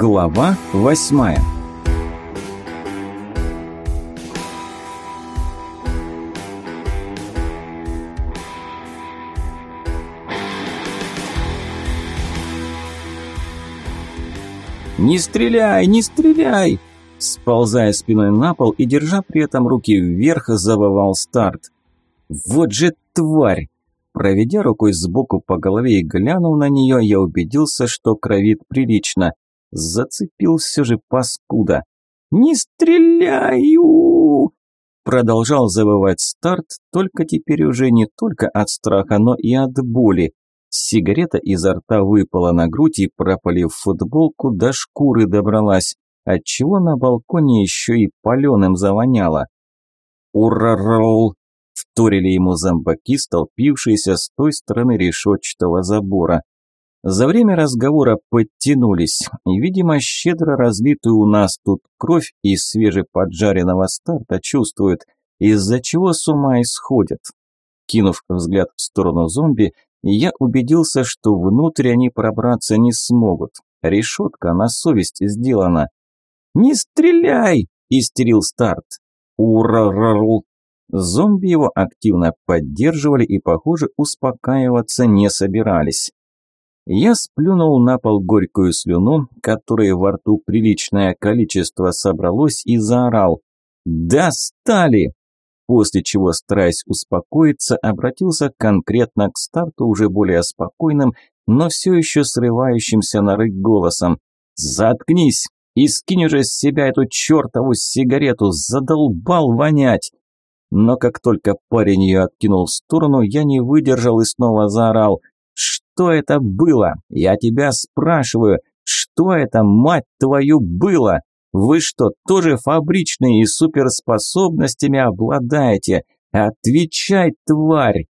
Глава восьмая «Не стреляй, не стреляй!» Сползая спиной на пол и держа при этом руки вверх, завывал старт. «Вот же тварь!» Проведя рукой сбоку по голове и глянув на нее, я убедился, что кровит прилично. Зацепил все же паскуда. «Не стреляю!» Продолжал завывать старт, только теперь уже не только от страха, но и от боли. Сигарета изо рта выпала на грудь и, пропалив футболку, до шкуры добралась, отчего на балконе еще и паленым завоняло. «Ура-ролл!» – вторили ему зомбаки, столпившиеся с той стороны решетчатого забора. За время разговора подтянулись, и, видимо, щедро разлитую у нас тут кровь из свежеподжаренного старта чувствуют, из-за чего с ума исходят. Кинув взгляд в сторону зомби, я убедился, что внутрь они пробраться не смогут. Решетка на совесть сделана. «Не стреляй!» – истерил старт. «Ура-рару!» Зомби его активно поддерживали и, похоже, успокаиваться не собирались. Я сплюнул на пол горькую слюну, которой во рту приличное количество собралось, и заорал «Достали!» После чего, стараясь успокоиться, обратился конкретно к старту уже более спокойным, но все еще срывающимся на рык голосом. «Заткнись и скинь уже с себя эту чертову сигарету, задолбал вонять!» Но как только парень ее откинул в сторону, я не выдержал и снова заорал – что это было? Я тебя спрашиваю, что это, мать твою, было? Вы что, тоже фабричные и суперспособностями обладаете? Отвечай, тварь!»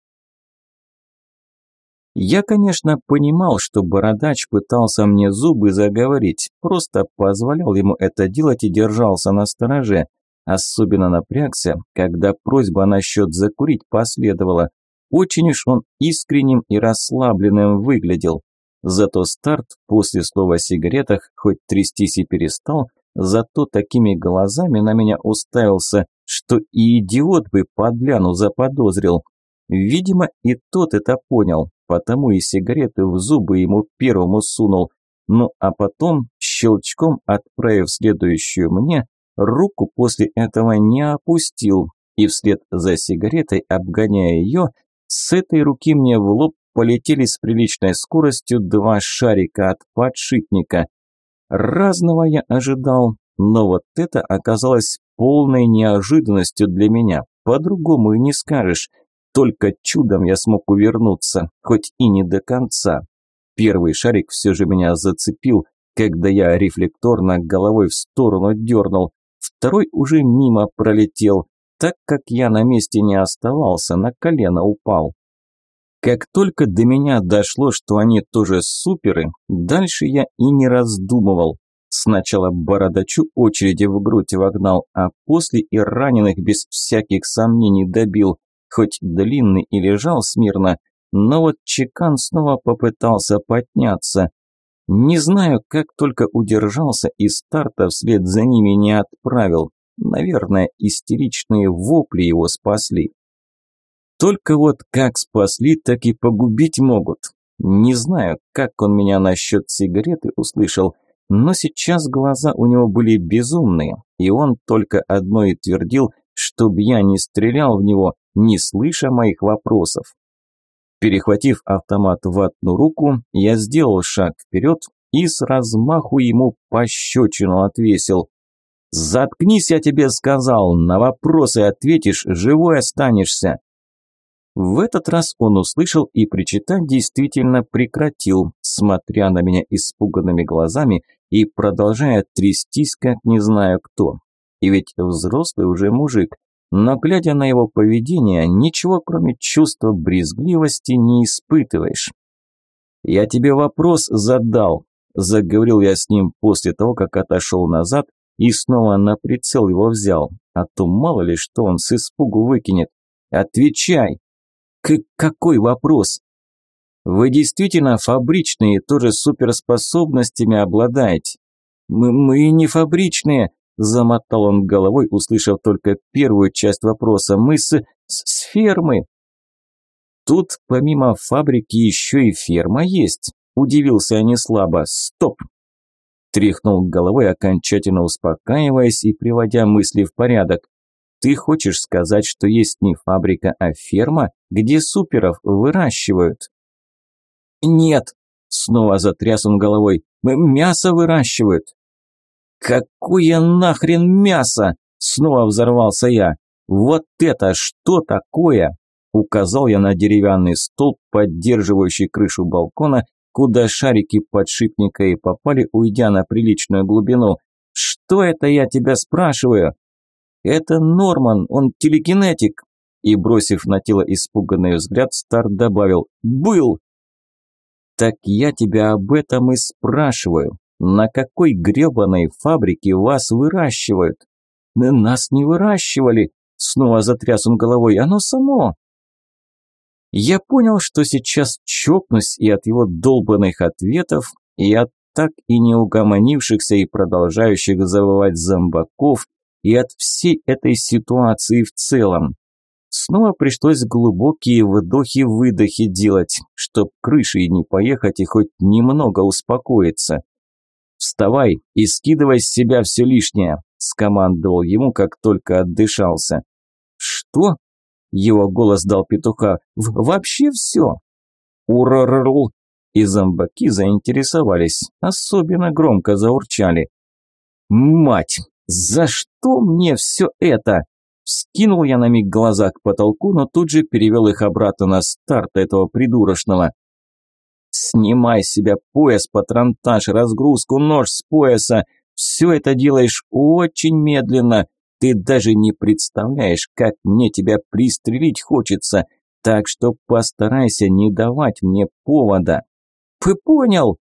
Я, конечно, понимал, что бородач пытался мне зубы заговорить, просто позволял ему это делать и держался на стороже. Особенно напрягся, когда просьба насчет закурить последовала. Очень уж он искренним и расслабленным выглядел. Зато старт после слова о сигаретах хоть трястись и перестал, зато такими глазами на меня уставился, что и идиот бы подляну заподозрил. Видимо, и тот это понял, потому и сигареты в зубы ему первому сунул. Ну а потом, щелчком отправив следующую мне, руку после этого не опустил, и вслед за сигаретой, обгоняя ее, с этой руки мне в лоб полетели с приличной скоростью два шарика от подшипника. Разного я ожидал, но вот это оказалось полной неожиданностью для меня. По-другому и не скажешь. Только чудом я смог увернуться, хоть и не до конца. Первый шарик все же меня зацепил, когда я рефлекторно головой в сторону дернул. Второй уже мимо пролетел, так как я на месте не оставался, на колено упал. Как только до меня дошло, что они тоже суперы, дальше я и не раздумывал. Сначала бородачу очереди в грудь вогнал, а после и раненых без всяких сомнений добил, хоть длинный и лежал смирно, но вот чекан снова попытался подняться. Не знаю, как только удержался и старта вслед за ними не отправил. Наверное, истеричные вопли его спасли. Только вот как спасли, так и погубить могут. Не знаю, как он меня насчет сигареты услышал, но сейчас глаза у него были безумные, и он только одно и твердил, чтобы я не стрелял в него, не слыша моих вопросов. Перехватив автомат в одну руку, я сделал шаг вперед и с размаху ему пощечину отвесил. «Заткнись, я тебе сказал, на вопросы ответишь, живой останешься». В этот раз он услышал и причитать действительно прекратил, смотря на меня испуганными глазами и продолжая трястись, как не знаю кто. И ведь взрослый уже мужик, но глядя на его поведение, ничего кроме чувства брезгливости не испытываешь. «Я тебе вопрос задал», – заговорил я с ним после того, как отошел назад и снова на прицел его взял, а то мало ли что он с испугу выкинет. Отвечай! К какой вопрос? Вы действительно фабричные, тоже суперспособностями обладаете? Мы, мы не фабричные, замотал он головой, услышав только первую часть вопроса. Мы с, с, с фермы. Тут помимо фабрики еще и ферма есть. Удивился не слабо. Стоп! Тряхнул головой, окончательно успокаиваясь и приводя мысли в порядок. Ты хочешь сказать, что есть не фабрика, а ферма, где суперов выращивают? Нет, снова затряс он головой. Мы мясо выращивают. Какое нахрен мясо? Снова взорвался я. Вот это что такое? Указал я на деревянный столб, поддерживающий крышу балкона, куда шарики подшипника и попали, уйдя на приличную глубину. Что это я тебя спрашиваю? Это Норман, он телекинетик. И бросив на тело испуганный взгляд, Стар добавил «Был!» «Так я тебя об этом и спрашиваю. На какой гребаной фабрике вас выращивают?» «Нас не выращивали!» Снова затряс он головой. «Оно само!» Я понял, что сейчас чокнусь и от его долбанных ответов, и от так и не угомонившихся и продолжающих завывать зомбаков, и от всей этой ситуации в целом. Снова пришлось глубокие вдохи-выдохи делать, чтоб крышей не поехать и хоть немного успокоиться. «Вставай и скидывай с себя все лишнее», – скомандовал ему, как только отдышался. «Что?» – его голос дал петуха. «Вообще все». «Ураррл!» И зомбаки заинтересовались, особенно громко заурчали. «Мать, за что мне все это?» Скинул я на миг глаза к потолку, но тут же перевел их обратно на старт этого придурочного. «Снимай себя пояс, патронтаж, разгрузку, нож с пояса. Все это делаешь очень медленно. Ты даже не представляешь, как мне тебя пристрелить хочется. Так что постарайся не давать мне повода». «Ты понял?»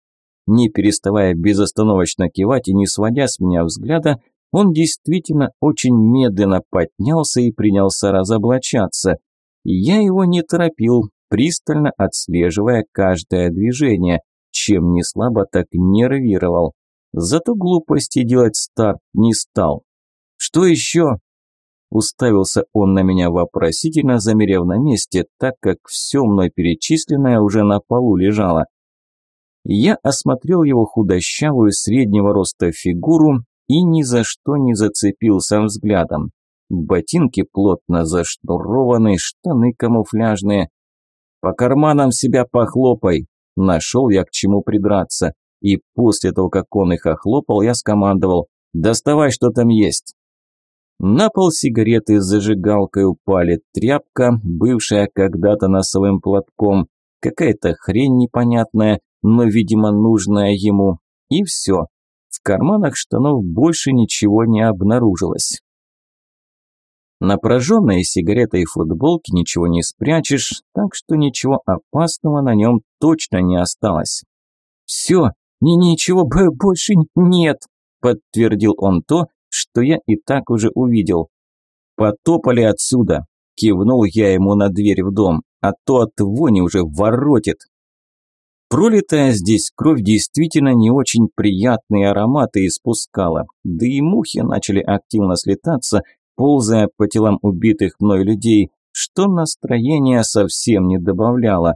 Не переставая безостановочно кивать и не сводя с меня взгляда, он действительно очень медленно поднялся и принялся разоблачаться. Я его не торопил, пристально отслеживая каждое движение, чем не слабо так нервировал. Зато глупости делать старт не стал. «Что еще?» Уставился он на меня вопросительно, замерев на месте, так как все мной перечисленное уже на полу лежало. Я осмотрел его худощавую среднего роста фигуру и ни за что не зацепился взглядом. Ботинки плотно зашнурованы, штаны камуфляжные. По карманам себя похлопай. Нашел я к чему придраться. И после того, как он их охлопал, я скомандовал «Доставай, что там есть». На пол сигареты с зажигалкой упали, тряпка, бывшая когда-то носовым платком, какая-то хрень непонятная, но, видимо, нужная ему, и все карманах штанов больше ничего не обнаружилось. На прожженной сигаретой футболке ничего не спрячешь, так что ничего опасного на нем точно не осталось. «Все, ни ничего больше нет», – подтвердил он то, что я и так уже увидел. «Потопали отсюда», – кивнул я ему на дверь в дом, а то от вони уже воротит. Пролитая здесь кровь действительно не очень приятные ароматы испускала, да и мухи начали активно слетаться, ползая по телам убитых мной людей, что настроение совсем не добавляло.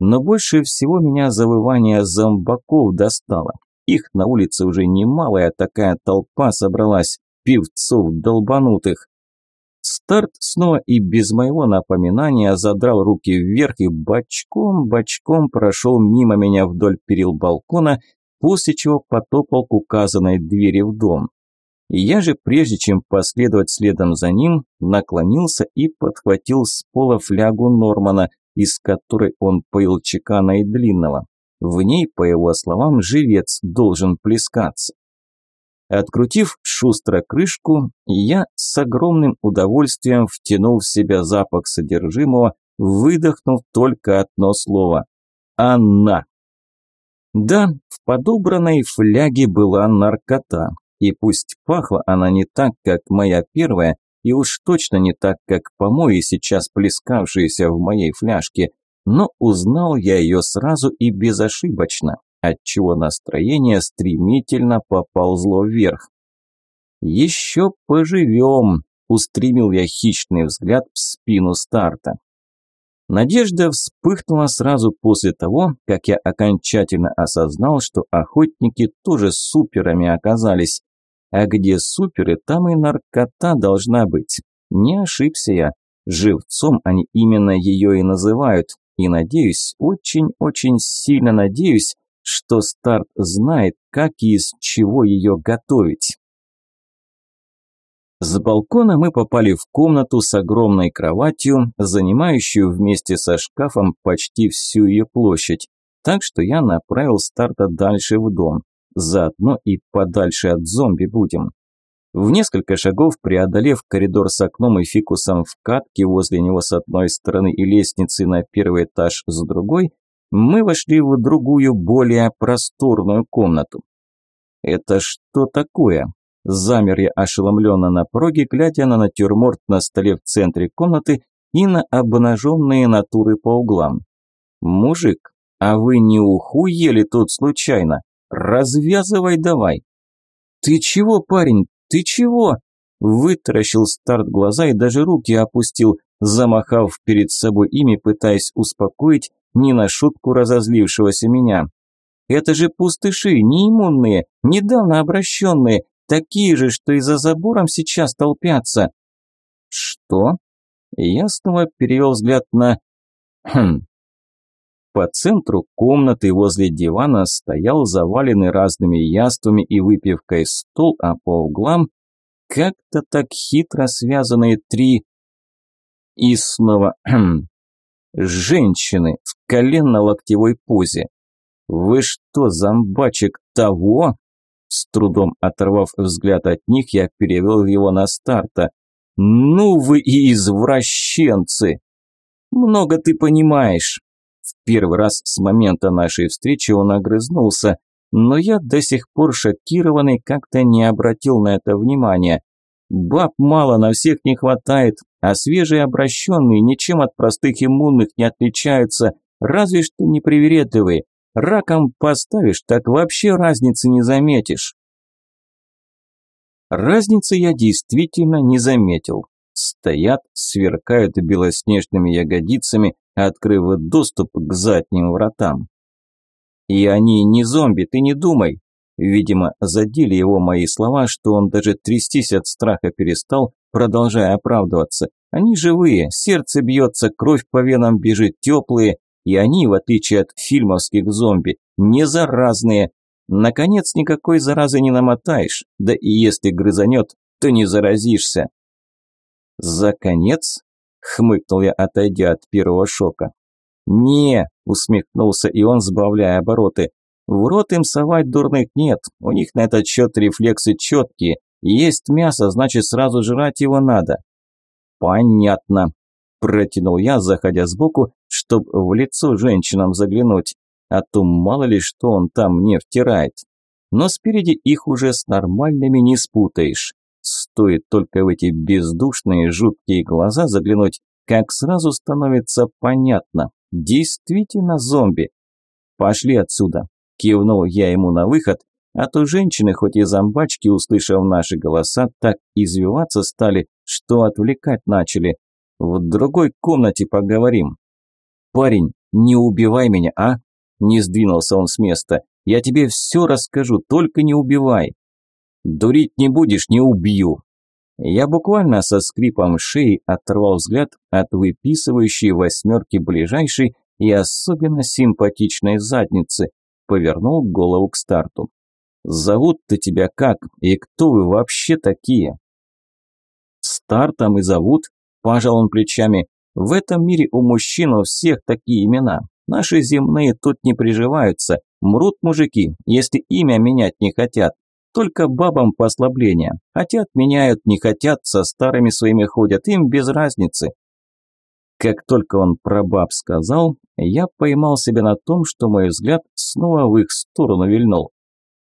Но больше всего меня завывание зомбаков достало. Их на улице уже немалая такая толпа собралась, певцов долбанутых. Старт снова и без моего напоминания задрал руки вверх и бочком-бочком прошел мимо меня вдоль перил балкона, после чего потопал к указанной двери в дом. Я же, прежде чем последовать следом за ним, наклонился и подхватил с пола флягу Нормана, из которой он поил чекана и длинного. В ней, по его словам, живец должен плескаться. Открутив шустро крышку, я с огромным удовольствием втянул в себя запах содержимого, выдохнув только одно слово – «Анна». Да, в подобранной фляге была наркота, и пусть пахла она не так, как моя первая, и уж точно не так, как помои, сейчас плескавшиеся в моей фляжке, но узнал я ее сразу и безошибочно. отчего настроение стремительно поползло вверх. «Еще поживем», – устремил я хищный взгляд в спину старта. Надежда вспыхнула сразу после того, как я окончательно осознал, что охотники тоже суперами оказались. А где суперы, там и наркота должна быть. Не ошибся я. Живцом они именно ее и называют. И надеюсь, очень-очень сильно надеюсь, что старт знает, как и из чего ее готовить. С балкона мы попали в комнату с огромной кроватью, занимающую вместе со шкафом почти всю ее площадь, так что я направил старта дальше в дом. Заодно и подальше от зомби будем. В несколько шагов, преодолев коридор с окном и фикусом в катке возле него с одной стороны и лестницы на первый этаж с другой, мы вошли в другую, более просторную комнату. «Это что такое?» Замер я ошеломленно на пороге, глядя на натюрморт на столе в центре комнаты и на обнаженные натуры по углам. «Мужик, а вы не уху ели тут случайно? Развязывай давай!» «Ты чего, парень, ты чего?» Вытаращил старт глаза и даже руки опустил, замахав перед собой ими, пытаясь успокоить не на шутку разозлившегося меня. «Это же пустыши, неиммунные, недавно обращенные, Такие же, что и за забором сейчас толпятся. Что? Я снова перевел взгляд на... Хм. По центру комнаты возле дивана стоял заваленный разными яствами и выпивкой стол, а по углам как-то так хитро связанные три... И снова... Хм, женщины в коленно-локтевой позе. Вы что, зомбачек, того? С трудом оторвав взгляд от них, я перевел его на старта. «Ну вы и извращенцы!» «Много ты понимаешь!» В первый раз с момента нашей встречи он огрызнулся, но я до сих пор шокированный как-то не обратил на это внимания. Баб мало, на всех не хватает, а свежие обращенные ничем от простых иммунных не отличаются, разве что непривередливые. Раком поставишь, так вообще разницы не заметишь. Разницы я действительно не заметил. Стоят, сверкают белоснежными ягодицами, открыв доступ к задним вратам. И они не зомби, ты не думай. Видимо, задели его мои слова, что он даже трястись от страха перестал, продолжая оправдываться. Они живые, сердце бьется, кровь по венам бежит теплые, и они, в отличие от фильмовских зомби, не заразные. Наконец, никакой заразы не намотаешь, да и если грызанет, то не заразишься. За конец? Хмыкнул я, отойдя от первого шока. «Не», – усмехнулся и он, сбавляя обороты. «В рот им совать дурных нет, у них на этот счет рефлексы четкие. Есть мясо, значит сразу жрать его надо». «Понятно», Протянул я, заходя сбоку, чтобы в лицо женщинам заглянуть. А то мало ли что он там мне втирает. Но спереди их уже с нормальными не спутаешь. Стоит только в эти бездушные жуткие глаза заглянуть, как сразу становится понятно. Действительно зомби. Пошли отсюда. Кивнул я ему на выход, а то женщины, хоть и зомбачки, услышав наши голоса, так извиваться стали, что отвлекать начали. В другой комнате поговорим. Парень, не убивай меня, а? Не сдвинулся он с места. Я тебе все расскажу, только не убивай. Дурить не будешь, не убью. Я буквально со скрипом шеи оторвал взгляд от выписывающей восьмерки ближайшей и особенно симпатичной задницы, повернул голову к старту. «Зовут-то тебя как? И кто вы вообще такие?» «Стартом и зовут», Пожал он плечами. В этом мире у мужчин у всех такие имена. Наши земные тут не приживаются. Мрут мужики, если имя менять не хотят. Только бабам послабления. Хотят, меняют, не хотят, со старыми своими ходят, им без разницы. Как только он про баб сказал, я поймал себя на том, что мой взгляд снова в их сторону вильнул.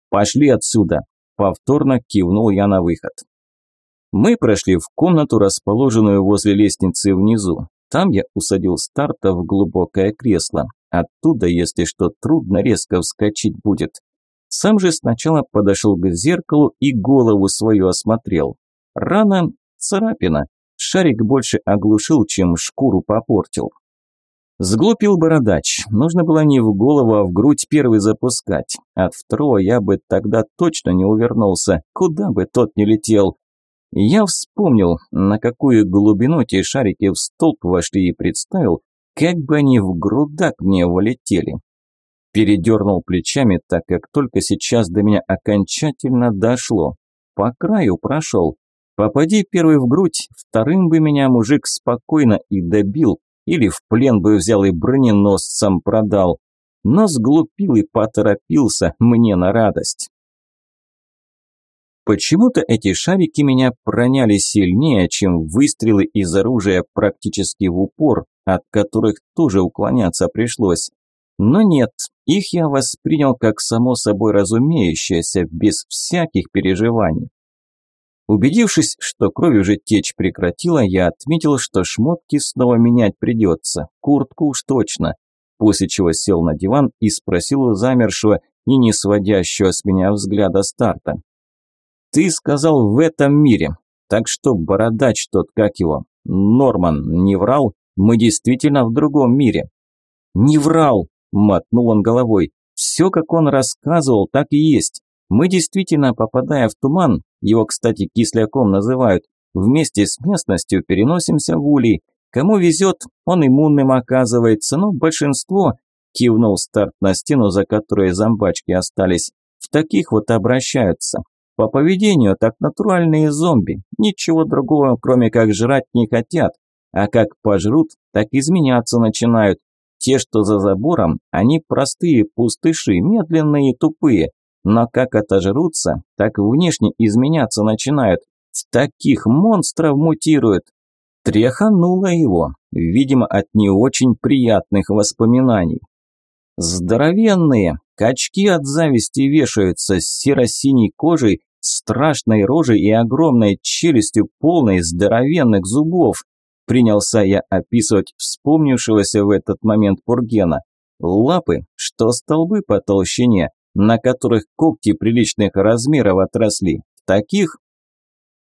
«Пошли отсюда!» – повторно кивнул я на выход. Мы прошли в комнату, расположенную возле лестницы внизу. Там я усадил старта в глубокое кресло. Оттуда, если что, трудно резко вскочить будет. Сам же сначала подошел к зеркалу и голову свою осмотрел. Рана – царапина. Шарик больше оглушил, чем шкуру попортил. Сглупил бородач. Нужно было не в голову, а в грудь первый запускать. От второго я бы тогда точно не увернулся, куда бы тот не летел. Я вспомнил, на какую глубину те шарики в столб вошли и представил, как бы они в грудак мне вылетели. Передернул плечами, так как только сейчас до меня окончательно дошло. По краю прошел. Попади первый в грудь, вторым бы меня мужик спокойно и добил, или в плен бы взял и броненосцам продал. Но сглупил и поторопился мне на радость. Почему-то эти шарики меня проняли сильнее, чем выстрелы из оружия практически в упор, от которых тоже уклоняться пришлось. Но нет, их я воспринял как само собой разумеющееся, без всяких переживаний. Убедившись, что кровь уже течь прекратила, я отметил, что шмотки снова менять придется, куртку уж точно, после чего сел на диван и спросил у замершего и не сводящего с меня взгляда старта. «Ты сказал в этом мире, так что бородач тот, как его, Норман, не врал? Мы действительно в другом мире». «Не врал», – мотнул он головой, – «все, как он рассказывал, так и есть». Мы действительно, попадая в туман, его, кстати, кисляком называют, вместе с местностью переносимся в улей. Кому везет, он иммунным оказывается, но большинство, кивнул старт на стену, за которой зомбачки остались, в таких вот обращаются. По поведению так натуральные зомби, ничего другого, кроме как жрать не хотят, а как пожрут, так изменяться начинают. Те, что за забором, они простые пустыши, медленные и тупые, но как отожрутся, так внешне изменяться начинают. В таких монстров мутируют. Тряхануло его, видимо, от не очень приятных воспоминаний. Здоровенные, качки от зависти вешаются с серо-синей кожей, страшной рожей и огромной челюстью, полной здоровенных зубов. Принялся я описывать вспомнившегося в этот момент Пургена. Лапы, что столбы по толщине, на которых когти приличных размеров отросли. Таких...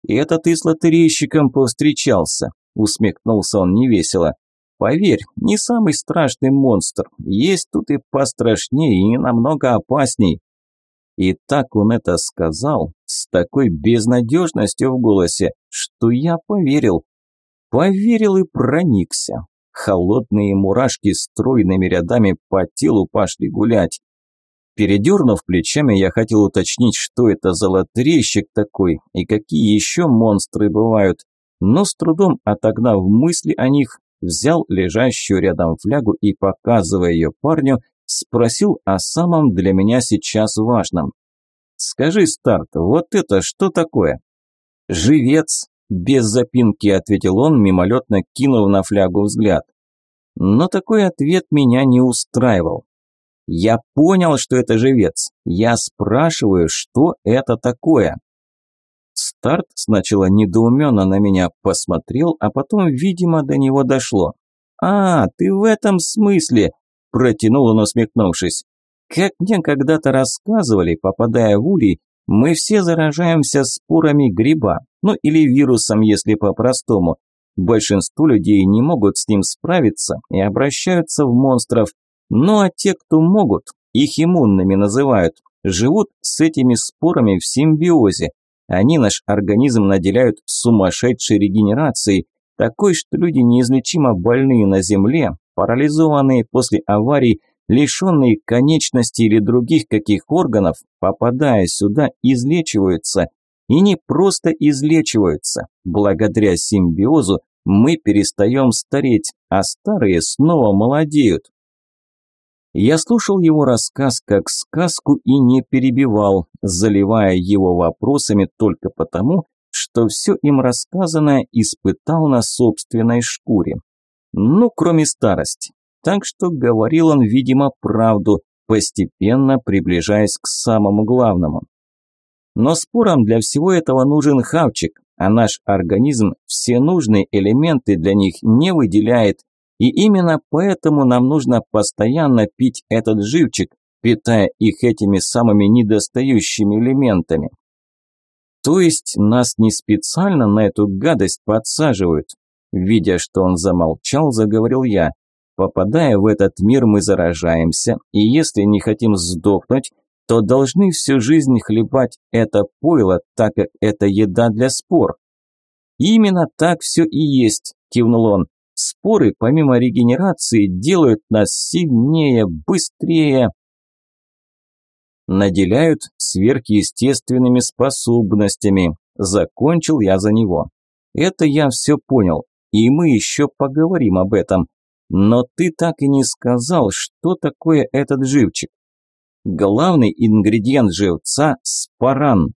«Это ты с лотерейщиком повстречался», – усмехнулся он невесело. «Поверь, не самый страшный монстр. Есть тут и пострашнее, и намного опасней». И так он это сказал, с такой безнадежностью в голосе, что я поверил. Поверил и проникся. Холодные мурашки стройными рядами по телу пошли гулять. Передернув плечами, я хотел уточнить, что это за лотерейщик такой и какие еще монстры бывают, но с трудом отогнав мысли о них, взял лежащую рядом флягу и, показывая ее парню, спросил о самом для меня сейчас важном. «Скажи, Старт, вот это что такое?» «Живец», – без запинки ответил он, мимолетно кинув на флягу взгляд. Но такой ответ меня не устраивал. Я понял, что это живец. Я спрашиваю, что это такое. Старт сначала недоуменно на меня посмотрел, а потом, видимо, до него дошло. «А, ты в этом смысле!» – протянул он, усмехнувшись. «Как мне когда-то рассказывали, попадая в улей, мы все заражаемся спорами гриба, ну или вирусом, если по-простому. Большинство людей не могут с ним справиться и обращаются в монстров, ну а те, кто могут, их иммунными называют, живут с этими спорами в симбиозе. Они наш организм наделяют сумасшедшей регенерацией, такой, что люди неизлечимо больные на Земле, парализованные после аварий, лишенные конечностей или других каких органов, попадая сюда, излечиваются. И не просто излечиваются. Благодаря симбиозу мы перестаем стареть, а старые снова молодеют. Я слушал его рассказ как сказку и не перебивал, заливая его вопросами только потому, что все им рассказанное испытал на собственной шкуре. Ну, кроме старости. Так что говорил он, видимо, правду, постепенно приближаясь к самому главному. Но спорам для всего этого нужен хавчик, а наш организм все нужные элементы для них не выделяет, И именно поэтому нам нужно постоянно пить этот живчик, питая их этими самыми недостающими элементами. То есть нас не специально на эту гадость подсаживают. Видя, что он замолчал, заговорил я. Попадая в этот мир, мы заражаемся, и если не хотим сдохнуть, то должны всю жизнь хлебать это пойло, так как это еда для спор. Именно так все и есть, кивнул он. Споры, помимо регенерации, делают нас сильнее, быстрее. Наделяют сверхъестественными способностями. Закончил я за него. Это я все понял, и мы еще поговорим об этом. Но ты так и не сказал, что такое этот живчик. Главный ингредиент живца – спаран.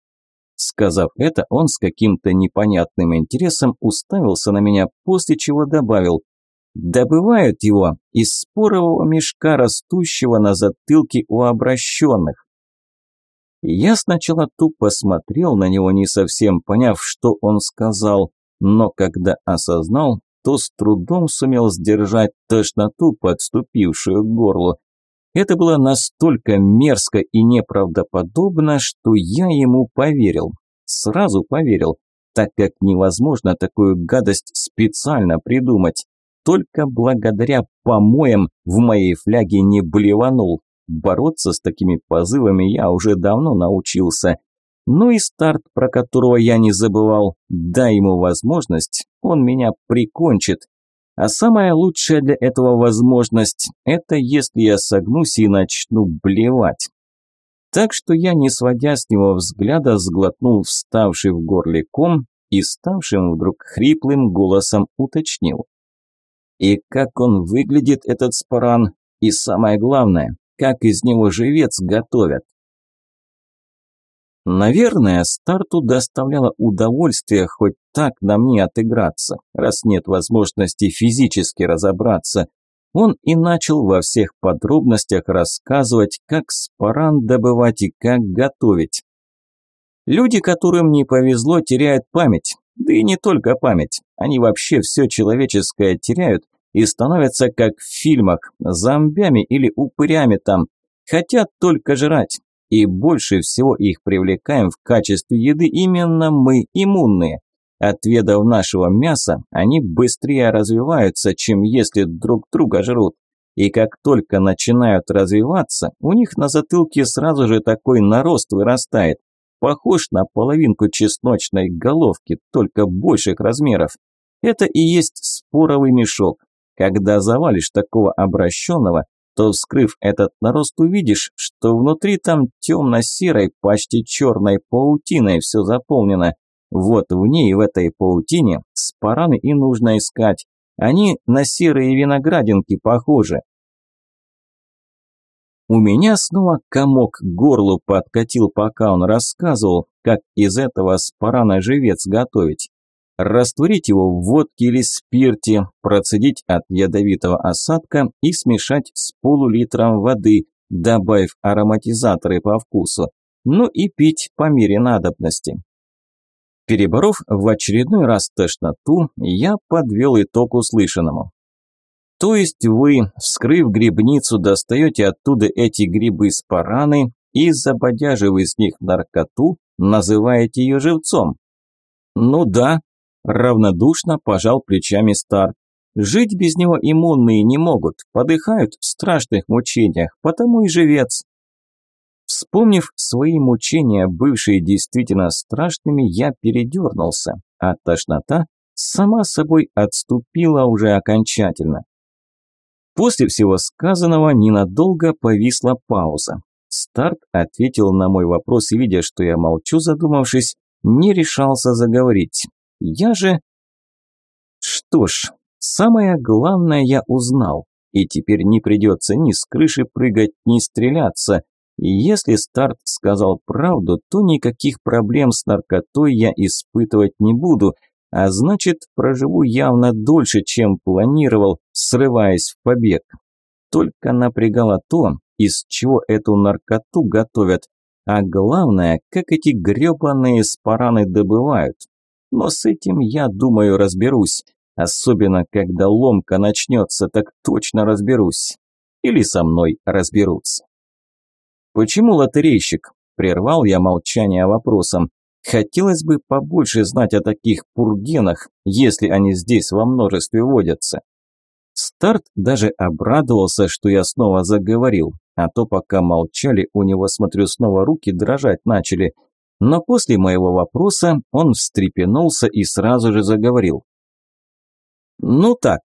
Сказав это, он с каким-то непонятным интересом уставился на меня, после чего добавил «Добывают его из спорового мешка, растущего на затылке у обращенных». Я сначала тупо смотрел на него, не совсем поняв, что он сказал, но когда осознал, то с трудом сумел сдержать тошноту, подступившую к горлу. Это было настолько мерзко и неправдоподобно, что я ему поверил. Сразу поверил, так как невозможно такую гадость специально придумать. Только благодаря помоям в моей фляге не блеванул. Бороться с такими позывами я уже давно научился. Ну и старт, про которого я не забывал, дай ему возможность, он меня прикончит. А самая лучшая для этого возможность – это если я согнусь и начну блевать. Так что я, не сводя с него взгляда, сглотнул вставший в горле ком и ставшим вдруг хриплым голосом уточнил. И как он выглядит, этот спаран, и самое главное, как из него живец готовят. Наверное, старту доставляло удовольствие хоть так на мне отыграться, раз нет возможности физически разобраться. Он и начал во всех подробностях рассказывать, как спаран добывать и как готовить. Люди, которым не повезло, теряют память. Да и не только память. Они вообще все человеческое теряют и становятся как в фильмах, зомбями или упырями там. Хотят только жрать, и больше всего их привлекаем в качестве еды именно мы, иммунные. Отведав нашего мяса, они быстрее развиваются, чем если друг друга жрут. И как только начинают развиваться, у них на затылке сразу же такой нарост вырастает. Похож на половинку чесночной головки, только больших размеров. Это и есть споровый мешок. Когда завалишь такого обращенного, то, вскрыв этот нарост, увидишь, что внутри там темно-серой, почти черной паутиной все заполнено. Вот в ней, в этой паутине, спараны и нужно искать. Они на серые виноградинки похожи. У меня снова комок к горлу подкатил, пока он рассказывал, как из этого спарана живец готовить растворить его в водке или спирте, процедить от ядовитого осадка и смешать с полулитром воды, добавив ароматизаторы по вкусу, ну и пить по мере надобности. Переборов в очередной раз тошноту, я подвел итог услышанному. То есть вы, вскрыв грибницу, достаете оттуда эти грибы с параны и, забодяжив из них наркоту, называете ее живцом? Ну да, Равнодушно пожал плечами Стар. Жить без него иммунные не могут, подыхают в страшных мучениях, потому и живец. Вспомнив свои мучения, бывшие действительно страшными, я передернулся, а тошнота сама собой отступила уже окончательно. После всего сказанного ненадолго повисла пауза. Старт ответил на мой вопрос, и, видя, что я молчу, задумавшись, не решался заговорить. Я же... Что ж, самое главное я узнал, и теперь не придется ни с крыши прыгать, ни стреляться. И если старт сказал правду, то никаких проблем с наркотой я испытывать не буду, а значит, проживу явно дольше, чем планировал, срываясь в побег. Только напрягало то, из чего эту наркоту готовят, а главное, как эти гребаные спараны добывают. Но с этим, я думаю, разберусь. Особенно, когда ломка начнется, так точно разберусь. Или со мной разберутся. «Почему лотерейщик?» – прервал я молчание вопросом. «Хотелось бы побольше знать о таких пургенах, если они здесь во множестве водятся». Старт даже обрадовался, что я снова заговорил, а то пока молчали, у него, смотрю, снова руки дрожать начали. Но после моего вопроса он встрепенулся и сразу же заговорил. «Ну так,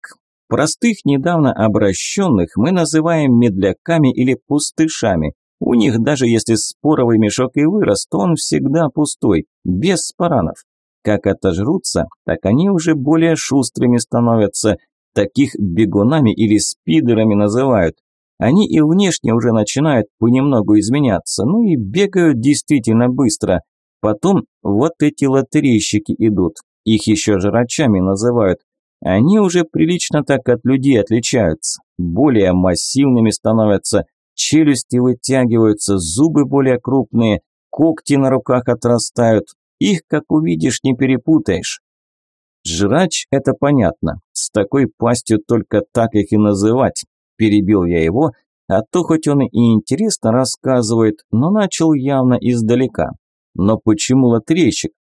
простых недавно обращенных мы называем медляками или пустышами. У них даже если споровый мешок и вырос, то он всегда пустой, без спаранов. Как отожрутся, так они уже более шустрыми становятся, таких бегунами или спидерами называют. Они и внешне уже начинают понемногу изменяться, ну и бегают действительно быстро. Потом вот эти лотерейщики идут, их еще жрачами называют. Они уже прилично так от людей отличаются, более массивными становятся, челюсти вытягиваются, зубы более крупные, когти на руках отрастают. Их, как увидишь, не перепутаешь. Жрач – это понятно, с такой пастью только так их и называть. Перебил я его, а то хоть он и интересно рассказывает, но начал явно издалека. Но почему лотерейщик?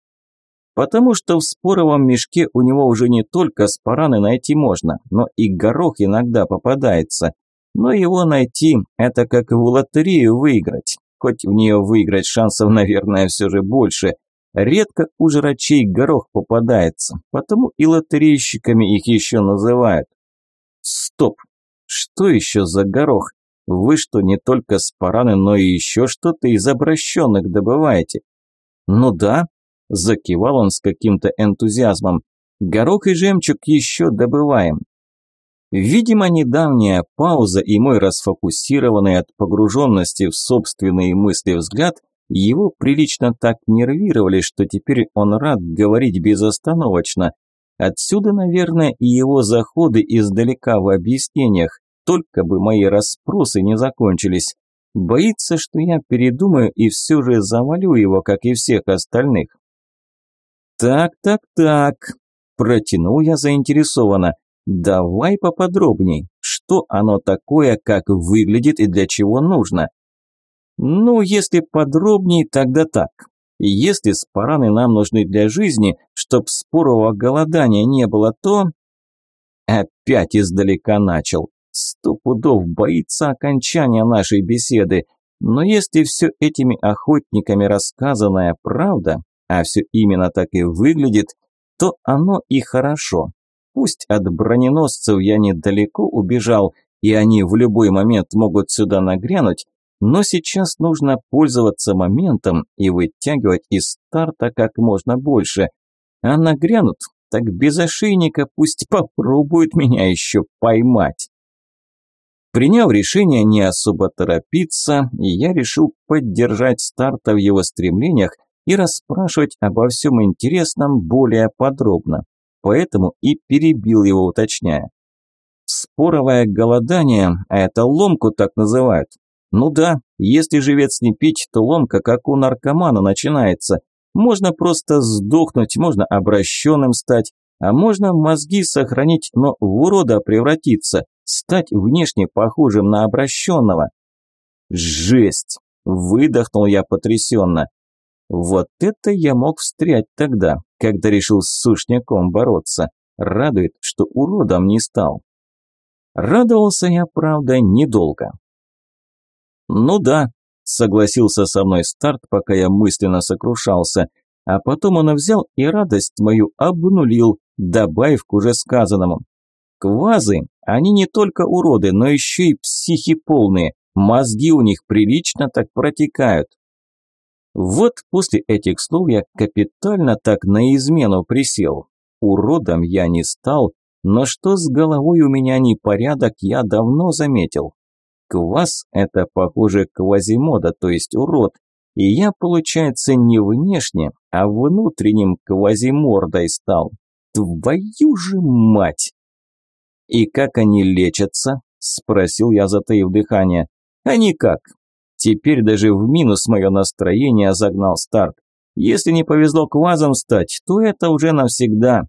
Потому что в споровом мешке у него уже не только спараны найти можно, но и горох иногда попадается. Но его найти – это как в лотерею выиграть. Хоть в нее выиграть шансов, наверное, все же больше. Редко у жрачей горох попадается, потому и лотерейщиками их еще называют. Стоп, что еще за горох? Вы что, не только спараны, но и еще что-то из обращенных добываете? Ну да, закивал он с каким-то энтузиазмом. Горох и жемчуг еще добываем. Видимо, недавняя пауза и мой расфокусированный от погруженности в собственные мысли взгляд его прилично так нервировали, что теперь он рад говорить безостановочно. Отсюда, наверное, и его заходы издалека в объяснениях, только бы мои расспросы не закончились. Боится, что я передумаю и все же завалю его, как и всех остальных. «Так, так, так», – протянул я заинтересованно. Давай поподробней, что оно такое, как выглядит и для чего нужно. Ну, если подробней, тогда так. Если спараны нам нужны для жизни, чтоб спорового голодания не было, то... Опять издалека начал. Сто пудов боится окончания нашей беседы. Но если все этими охотниками рассказанная правда, а все именно так и выглядит, то оно и хорошо. Пусть от броненосцев я недалеко убежал, и они в любой момент могут сюда нагрянуть, но сейчас нужно пользоваться моментом и вытягивать из старта как можно больше. А нагрянут, так без ошейника пусть попробуют меня еще поймать. Приняв решение не особо торопиться, я решил поддержать старта в его стремлениях и расспрашивать обо всем интересном более подробно поэтому и перебил его, уточняя. Споровое голодание, а это ломку так называют. Ну да, если живец не пить, то ломка как у наркомана начинается. Можно просто сдохнуть, можно обращенным стать, а можно мозги сохранить, но в урода превратиться, стать внешне похожим на обращенного. Жесть! Выдохнул я потрясенно. Вот это я мог встрять тогда, когда решил с сушняком бороться. Радует, что уродом не стал. Радовался я, правда, недолго. Ну да, согласился со мной старт, пока я мысленно сокрушался, а потом он взял и радость мою обнулил, добавив к уже сказанному. Квазы, они не только уроды, но еще и психи полные, мозги у них прилично так протекают. Вот после этих слов я капитально так на измену присел. Уродом я не стал, но что с головой у меня непорядок, я давно заметил. Квас – это, похоже, квазимода, то есть урод. И я, получается, не внешне, а внутренним квазимордой стал. Твою же мать! «И как они лечатся?» – спросил я, затаив дыхание. «А никак. Теперь даже в минус мое настроение загнал старт. Если не повезло квазом стать, то это уже навсегда.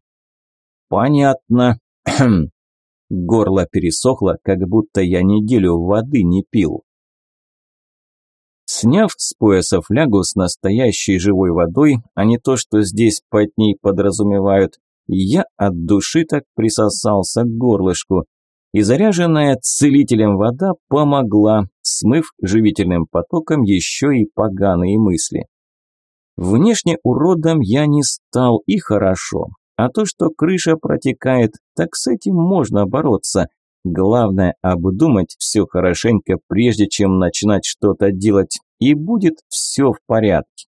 Понятно. Горло пересохло, как будто я неделю воды не пил. Сняв с пояса флягу с настоящей живой водой, а не то, что здесь под ней подразумевают, я от души так присосался к горлышку, и заряженная целителем вода помогла, смыв живительным потоком еще и поганые мысли. Внешне уродом я не стал, и хорошо. А то, что крыша протекает, так с этим можно бороться. Главное обдумать все хорошенько, прежде чем начинать что-то делать, и будет все в порядке.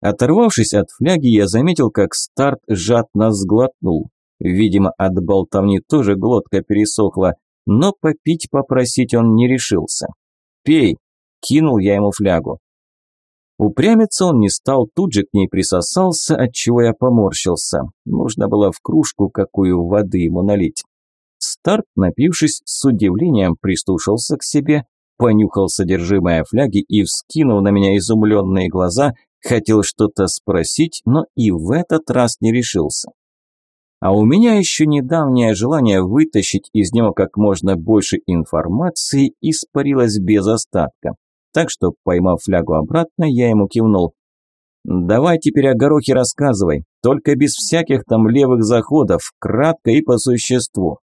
Оторвавшись от фляги, я заметил, как старт жадно сглотнул. Видимо, от болтовни тоже глотка пересохла, но попить попросить он не решился. «Пей!» – кинул я ему флягу. Упрямиться он не стал, тут же к ней присосался, отчего я поморщился. Нужно было в кружку какую воды ему налить. Старт, напившись, с удивлением прислушался к себе, понюхал содержимое фляги и, вскинув на меня изумленные глаза, хотел что-то спросить, но и в этот раз не решился. А у меня еще недавнее желание вытащить из него как можно больше информации испарилось без остатка. Так что, поймав флягу обратно, я ему кивнул. «Давай теперь о горохе рассказывай, только без всяких там левых заходов, кратко и по существу».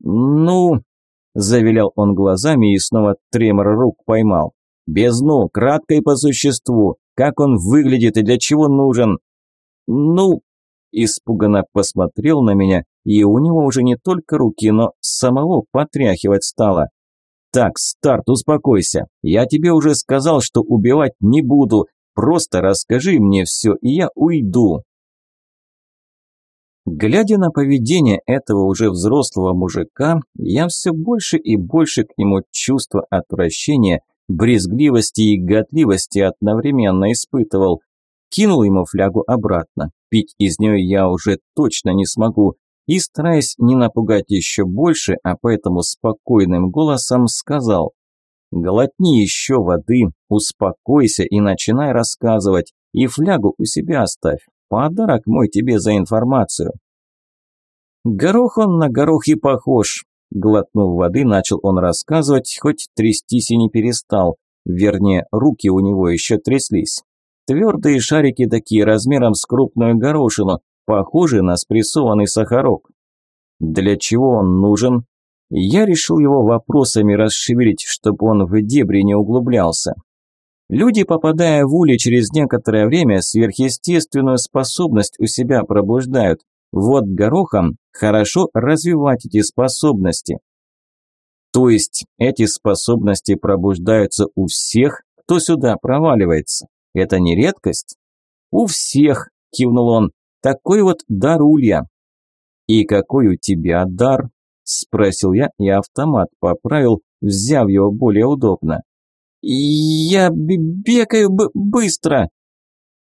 «Ну...» – завилял он глазами и снова тремор рук поймал. «Без «ну», кратко и по существу, как он выглядит и для чего нужен». «Ну...» испуганно посмотрел на меня, и у него уже не только руки, но самого потряхивать стало. «Так, старт, успокойся. Я тебе уже сказал, что убивать не буду. Просто расскажи мне все, и я уйду». Глядя на поведение этого уже взрослого мужика, я все больше и больше к нему чувства отвращения, брезгливости и годливости одновременно испытывал. Кинул ему флягу обратно. Пить из нее я уже точно не смогу. И, стараясь не напугать еще больше, а поэтому спокойным голосом сказал «Глотни еще воды, успокойся и начинай рассказывать, и флягу у себя оставь. Подарок мой тебе за информацию». Горох он на горох и похож. Глотнув воды, начал он рассказывать, хоть трястись и не перестал. Вернее, руки у него еще тряслись. Твердые шарики такие размером с крупную горошину, похожий на спрессованный сахарок. Для чего он нужен? Я решил его вопросами расшевелить, чтобы он в дебри не углублялся. Люди, попадая в ули через некоторое время, сверхъестественную способность у себя пробуждают. Вот горохом хорошо развивать эти способности. То есть эти способности пробуждаются у всех, кто сюда проваливается. Это не редкость? У всех, кивнул он, такой вот дар улья. И какой у тебя дар? Спросил я и автомат поправил, взяв его более удобно. Я бегаю быстро.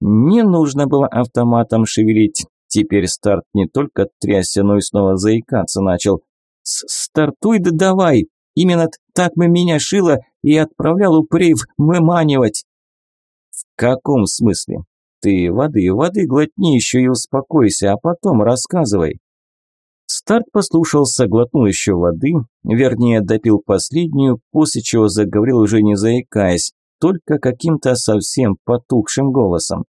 Не нужно было автоматом шевелить. Теперь старт не только трясся, но и снова заикаться начал. «Стартуй да давай! Именно так мы меня шило и отправлял упырей выманивать!» «В каком смысле? Ты воды, воды глотни еще и успокойся, а потом рассказывай». Старт послушался, глотнул еще воды, вернее, допил последнюю, после чего заговорил уже не заикаясь, только каким-то совсем потухшим голосом.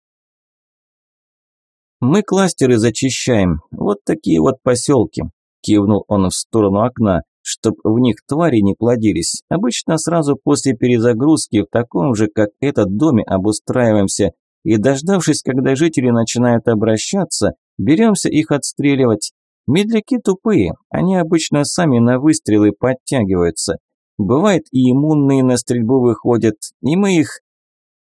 «Мы кластеры зачищаем, вот такие вот поселки», – кивнул он в сторону окна, – «чтоб в них твари не плодились. Обычно сразу после перезагрузки в таком же, как этот доме, обустраиваемся, и, дождавшись, когда жители начинают обращаться, беремся их отстреливать. Медляки тупые, они обычно сами на выстрелы подтягиваются. Бывает и иммунные на стрельбу выходят, и мы их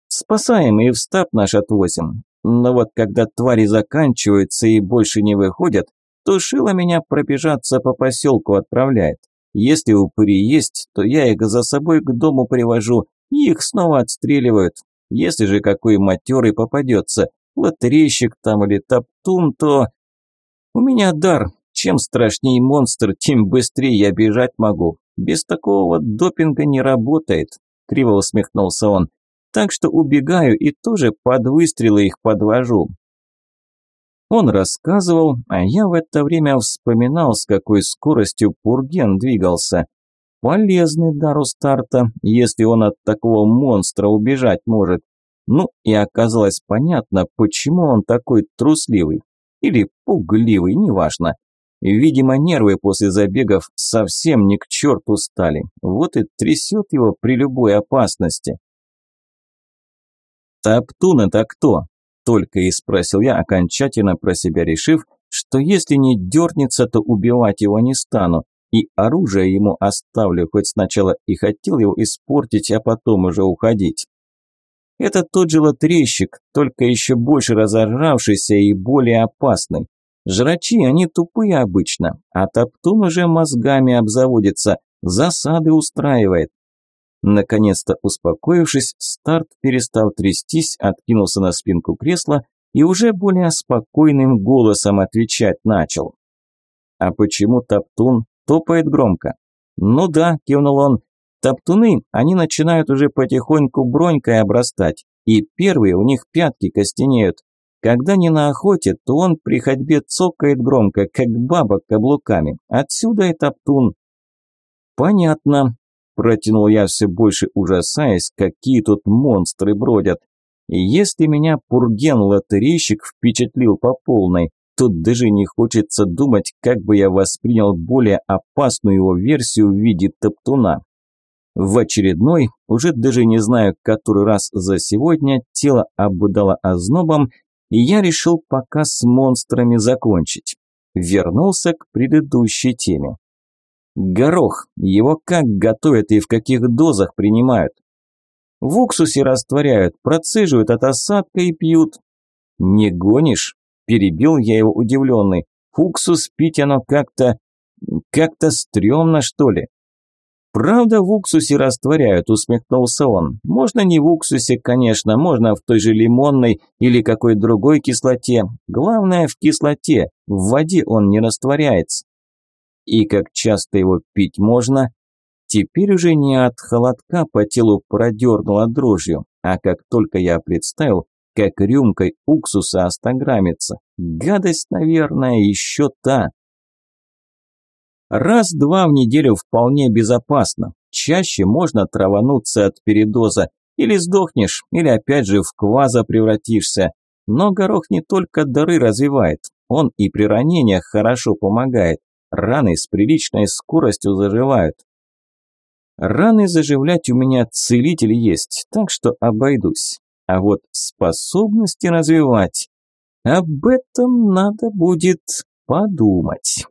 спасаем и в стаб наш отвозим. Но вот когда твари заканчиваются и больше не выходят, то Шила меня пробежаться по поселку отправляет. Если упыри есть, то я их за собой к дому привожу, и их снова отстреливают. Если же какой матерый попадется, лотерейщик там или топтун, то... У меня дар. Чем страшнее монстр, тем быстрее я бежать могу. Без такого вот допинга не работает. Криво усмехнулся он. Так что убегаю и тоже под выстрелы их подвожу. Он рассказывал, а я в это время вспоминал, с какой скоростью Пурген двигался. Полезный дар у старта, если он от такого монстра убежать может. Ну и оказалось понятно, почему он такой трусливый. Или пугливый, неважно. Видимо, нервы после забегов совсем не к черту стали. Вот и трясет его при любой опасности. «Топтун это кто?» – только и спросил я, окончательно про себя решив, что если не дернется, то убивать его не стану, и оружие ему оставлю, хоть сначала и хотел его испортить, а потом уже уходить. Это тот же лотерейщик, только еще больше разорравшийся и более опасный. Жрачи, они тупые обычно, а Топтун уже мозгами обзаводится, засады устраивает. Наконец-то успокоившись, старт перестал трястись, откинулся на спинку кресла и уже более спокойным голосом отвечать начал. «А почему Топтун топает громко?» «Ну да», – кивнул он, – «топтуны, они начинают уже потихоньку бронькой обрастать, и первые у них пятки костенеют. Когда не на охоте, то он при ходьбе цокает громко, как баба каблуками. Отсюда и топтун». «Понятно», Протянул я все больше ужасаясь, какие тут монстры бродят. И если меня Пурген-лотерейщик впечатлил по полной, тут даже не хочется думать, как бы я воспринял более опасную его версию в виде топтуна. В очередной, уже даже не знаю который раз за сегодня, тело обдало ознобом, и я решил пока с монстрами закончить. Вернулся к предыдущей теме. Горох. Его как готовят и в каких дозах принимают? В уксусе растворяют, процеживают от осадка и пьют. Не гонишь? Перебил я его удивленный. Уксус пить оно как-то... как-то стрёмно, что ли? «Правда, в уксусе растворяют», – усмехнулся он. «Можно не в уксусе, конечно, можно в той же лимонной или какой другой кислоте. Главное в кислоте, в воде он не растворяется» и как часто его пить можно, теперь уже не от холодка по телу продернуло дрожью, а как только я представил, как рюмкой уксуса остаграмится. Гадость, наверное, еще та. Раз-два в неделю вполне безопасно. Чаще можно травануться от передоза. Или сдохнешь, или опять же в кваза превратишься. Но горох не только дары развивает, он и при ранениях хорошо помогает. Раны с приличной скоростью заживают. Раны заживлять у меня целитель есть, так что обойдусь. А вот способности развивать, об этом надо будет подумать.